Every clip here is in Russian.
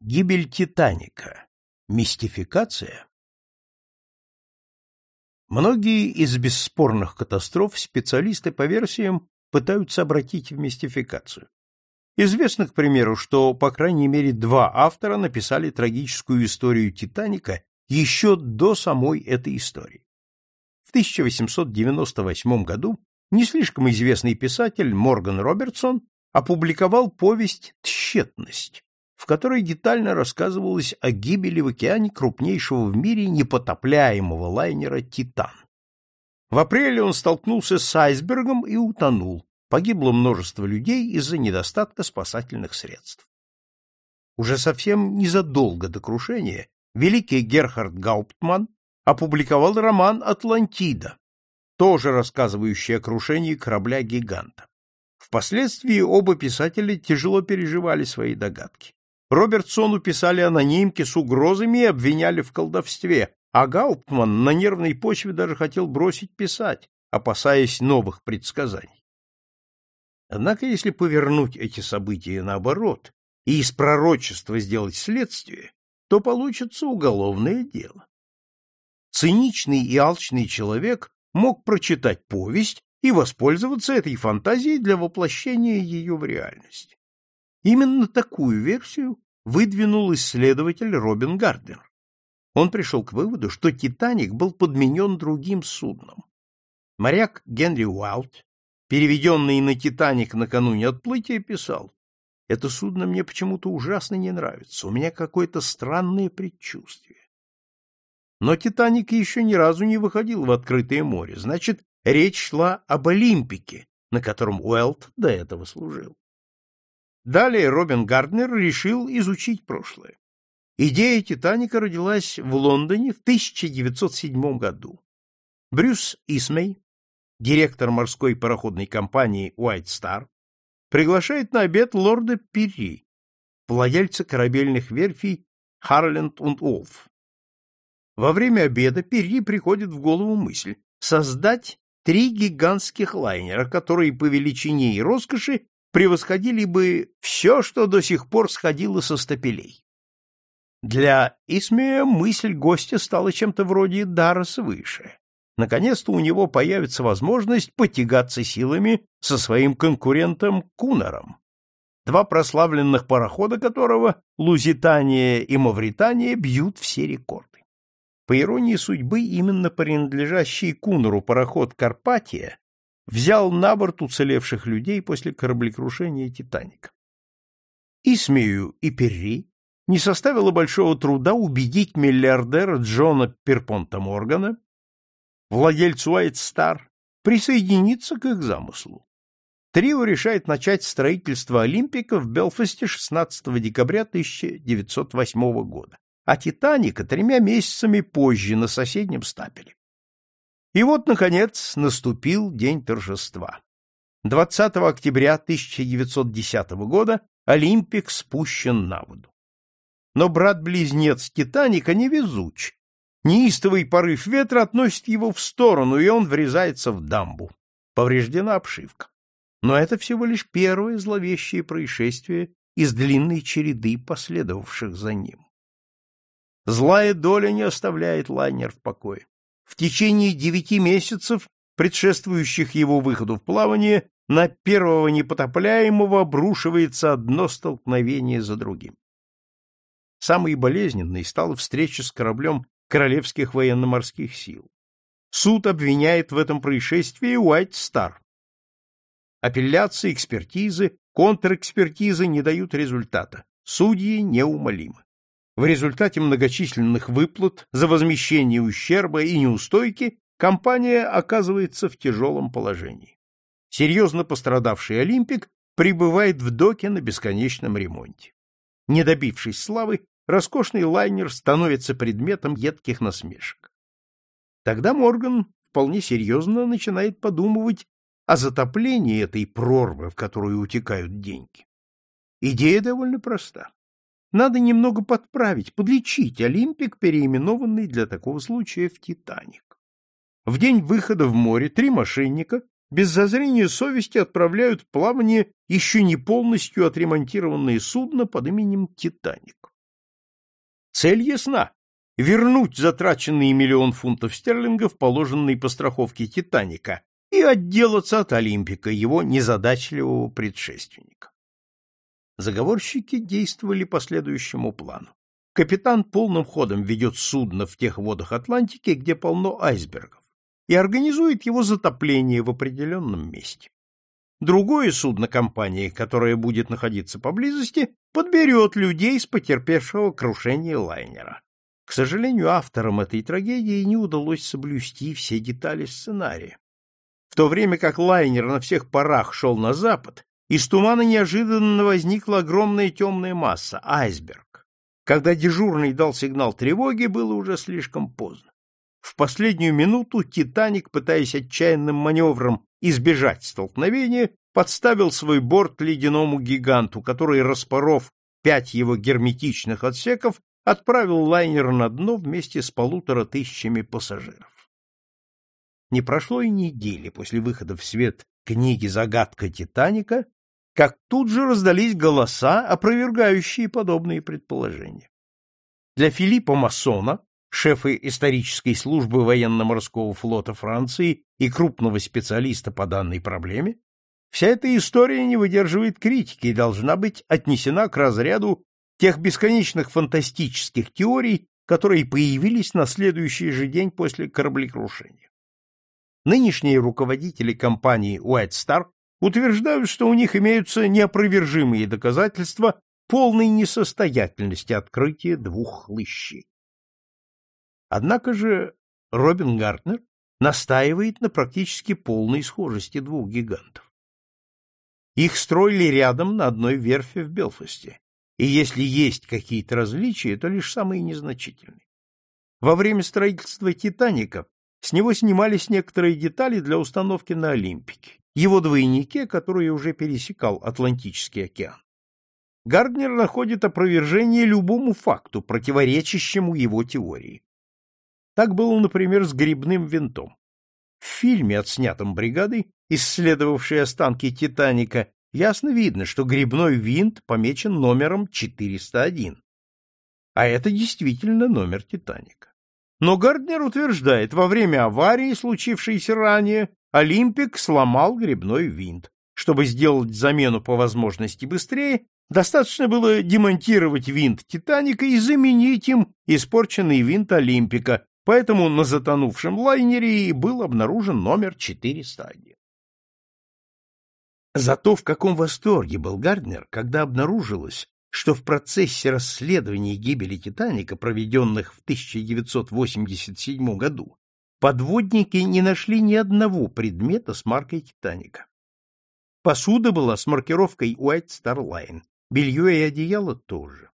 Гибель Титаника. Мистификация? Многие из бесспорных катастроф специалисты по версиям пытаются обратить в мистификацию. Известно, к примеру, что по крайней мере два автора написали трагическую историю Титаника еще до самой этой истории. В 1898 году не слишком известный писатель Морган Робертсон опубликовал повесть «Тщетность», в которой детально рассказывалось о гибели в океане крупнейшего в мире непотопляемого лайнера «Титан». В апреле он столкнулся с айсбергом и утонул. Погибло множество людей из-за недостатка спасательных средств. Уже совсем незадолго до крушения великий Герхард Гауптман опубликовал роман «Атлантида», тоже рассказывающий о крушении корабля-гиганта. Впоследствии оба писателя тяжело переживали свои догадки. Робертсону писали анонимки с угрозами и обвиняли в колдовстве, а Гауптман на нервной почве даже хотел бросить писать, опасаясь новых предсказаний. Однако, если повернуть эти события наоборот и из пророчества сделать следствие, то получится уголовное дело. Циничный и алчный человек мог прочитать повесть и воспользоваться этой фантазией для воплощения ее в реальность. Именно такую версию выдвинул исследователь Робин Гарднер. Он пришел к выводу, что «Титаник» был подменен другим судном. Моряк Генри Уайлд, переведенный на «Титаник» накануне отплытия, писал «Это судно мне почему-то ужасно не нравится, у меня какое-то странное предчувствие». Но «Титаник» еще ни разу не выходил в открытое море, значит, речь шла об Олимпике, на котором Уэлт до этого служил. Далее Робин Гарднер решил изучить прошлое. Идея «Титаника» родилась в Лондоне в 1907 году. Брюс Исмей, директор морской пароходной компании White Star, приглашает на обед лорда Перри, владельца корабельных верфей Харленд und Олф. Во время обеда Перри приходит в голову мысль создать три гигантских лайнера, которые по величине и роскоши превосходили бы все, что до сих пор сходило со стапелей. Для Исмея мысль гостя стала чем-то вроде дара свыше. Наконец-то у него появится возможность потягаться силами со своим конкурентом Кунером, два прославленных парохода которого Лузитания и Мавритания бьют все рекорды. По иронии судьбы, именно принадлежащий Кунеру пароход «Карпатия» взял на борт уцелевших людей после кораблекрушения «Титаника». Исмею и Перри не составило большого труда убедить миллиардера Джона Перпонта Моргана, владельцу White Star, присоединиться к их замыслу. Трио решает начать строительство Олимпика в Белфасте 16 декабря 1908 года, а Титаника тремя месяцами позже на соседнем стапеле. И вот, наконец, наступил день торжества. 20 октября 1910 года Олимпик спущен на воду. Но брат-близнец Титаника невезуч. Неистовый порыв ветра относит его в сторону, и он врезается в дамбу. Повреждена обшивка. Но это всего лишь первое зловещее происшествие из длинной череды последовавших за ним. Злая доля не оставляет лайнер в покое. В течение девяти месяцев, предшествующих его выходу в плавание, на первого непотопляемого обрушивается одно столкновение за другим. Самой болезненной стала встреча с кораблем Королевских военно-морских сил. Суд обвиняет в этом происшествии Уайт Стар. Апелляции, экспертизы, контрэкспертизы не дают результата. Судьи неумолимы. В результате многочисленных выплат за возмещение ущерба и неустойки компания оказывается в тяжелом положении. Серьезно пострадавший Олимпик прибывает в доке на бесконечном ремонте. Не добившись славы, роскошный лайнер становится предметом едких насмешек. Тогда Морган вполне серьезно начинает подумывать о затоплении этой прорвы, в которую утекают деньги. Идея довольно проста. Надо немного подправить, подлечить Олимпик, переименованный для такого случая в Титаник. В день выхода в море три мошенника без зазрения совести отправляют в плавание еще не полностью отремонтированное судно под именем Титаник. Цель ясна — вернуть затраченный миллион фунтов стерлингов, положенный по страховке «Титаника», и отделаться от Олимпика, его незадачливого предшественника. Заговорщики действовали по следующему плану. Капитан полным ходом ведет судно в тех водах Атлантики, где полно айсбергов, и организует его затопление в определенном месте. Другое судно компании, которое будет находиться поблизости, подберет людей с потерпевшего крушение лайнера. К сожалению, авторам этой трагедии не удалось соблюсти все детали сценария. В то время как лайнер на всех парах шел на запад, из тумана неожиданно возникла огромная темная масса — айсберг. Когда дежурный дал сигнал тревоги, было уже слишком поздно. В последнюю минуту «Титаник», пытаясь отчаянным маневром избежать столкновения, подставил свой борт ледяному гиганту, который, распоров пять его герметичных отсеков, отправил лайнер на дно вместе с полутора тысячами пассажиров. Не прошло и недели после выхода в свет книги «Загадка Титаника», как тут же раздались голоса, опровергающие подобные предположения. Для Филиппа Массона, шефа исторической службы военно-морского флота Франции и крупного специалиста по данной проблеме, вся эта история не выдерживает критики и должна быть отнесена к разряду тех бесконечных фантастических теорий, которые появились на следующий же день после кораблекрушения. Нынешние руководители компании White Star утверждают, что у них имеются неопровержимые доказательства полной несостоятельности открытия двух хлыщей. Однако же Робин Гартнер настаивает на практически полной схожести двух гигантов. Их строили рядом на одной верфи в Белфасте, и если есть какие-то различия, то лишь самые незначительные. Во время строительства «Титаника» с него снимались некоторые детали для установки на Олимпике, его двойнике, который уже пересекал Атлантический океан. Гарднер находит опровержение любому факту, противоречащему его теории. Так было, например, с грибным винтом. В фильме, отснятом бригадой, исследовавшей останки «Титаника», ясно видно, что грибной винт помечен номером 401. А это действительно номер «Титаника». Но Гарднер утверждает, во время аварии, случившейся ранее, Олимпик сломал грибной винт. Чтобы сделать замену по возможности быстрее, достаточно было демонтировать винт «Титаника» и заменить им испорченный винт «Олимпика», поэтому на затонувшем лайнере был обнаружен номер 401. Зато в каком восторге был Гарднер, когда обнаружилось, что в процессе расследования гибели «Титаника», проведенных в 1987 году, подводники не нашли ни одного предмета с маркой «Титаника». Посуда была с маркировкой White Star Line, белье и одеяло тоже.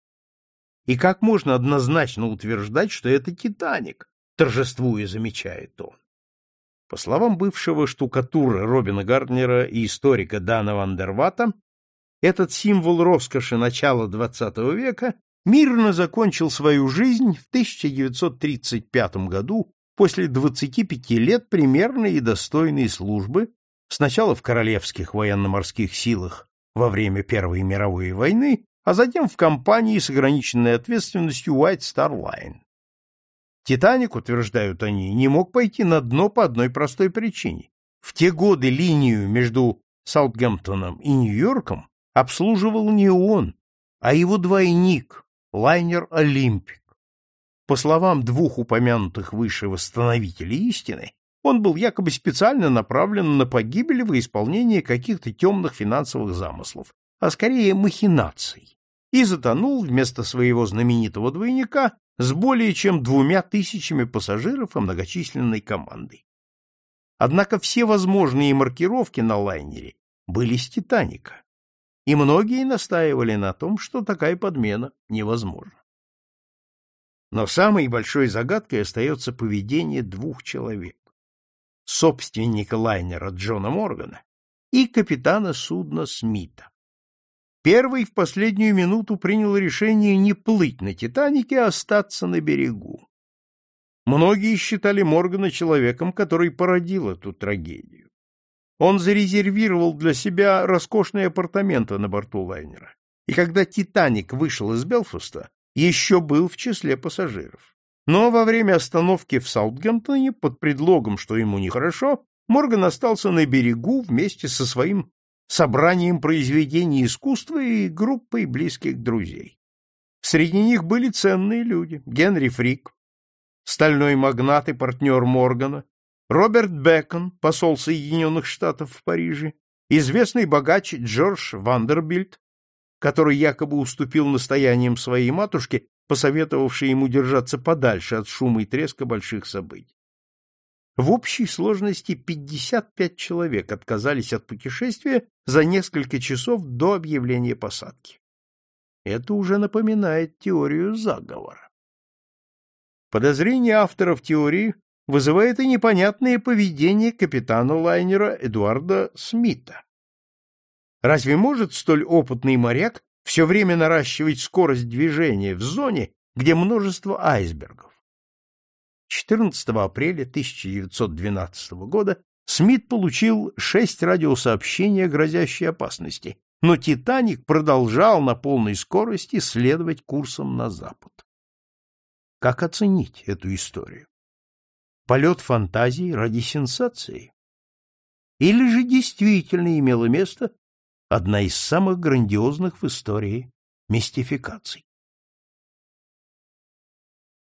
И как можно однозначно утверждать, что это «Титаник», торжествуя замечает он. По словам бывшего штукатура Робина Гарднера и историка Дана Вандервата, этот символ роскоши начала XX века мирно закончил свою жизнь в 1935 году после 25 лет примерной и достойной службы сначала в Королевских военно-морских силах во время Первой мировой войны, а затем в компании с ограниченной ответственностью White Star Line. Титаник, утверждают они, не мог пойти на дно по одной простой причине. В те годы линию между Саутгемптоном и Нью-Йорком обслуживал не он, а его двойник, лайнер «Олимпик». По словам двух упомянутых выше восстановителей истины, он был якобы специально направлен на погибель во исполнение каких-то темных финансовых замыслов, а скорее махинаций, и затонул вместо своего знаменитого двойника с более чем двумя тысячами пассажиров и многочисленной командой. Однако все возможные маркировки на лайнере были с «Титаника», и многие настаивали на том, что такая подмена невозможна. Но самой большой загадкой остается поведение двух человек — собственника лайнера Джона Моргана и капитана судна Смита. Первый в последнюю минуту принял решение не плыть на «Титанике», а остаться на берегу. Многие считали Моргана человеком, который породил эту трагедию. Он зарезервировал для себя роскошные апартаменты на борту лайнера. И когда «Титаник» вышел из Белфаста, еще был в числе пассажиров. Но во время остановки в Саутгемптоне под предлогом, что ему нехорошо, Морган остался на берегу вместе со своим собранием произведений искусства и группой близких друзей. Среди них были ценные люди — Генри Фрик, стальной магнат и партнер Моргана, Роберт Бекон, посол Соединенных Штатов в Париже, известный богач Джордж Вандербильд, который якобы уступил настояниям своей матушки, посоветовавшей ему держаться подальше от шума и треска больших событий. В общей сложности 55 человек отказались от путешествия за несколько часов до объявления посадки. Это уже напоминает теорию заговора. Подозрение авторов теории вызывает и непонятное поведение капитана лайнера Эдуарда Смита. Разве может столь опытный моряк все время наращивать скорость движения в зоне, где множество айсбергов? 14 апреля 1912 года Смит получил шесть радиосообщений о грозящей опасности, но «Титаник» продолжал на полной скорости следовать курсом на запад. Как оценить эту историю? Полет фантазии ради сенсации? Или же действительно имело место одна из самых грандиозных в истории мистификаций?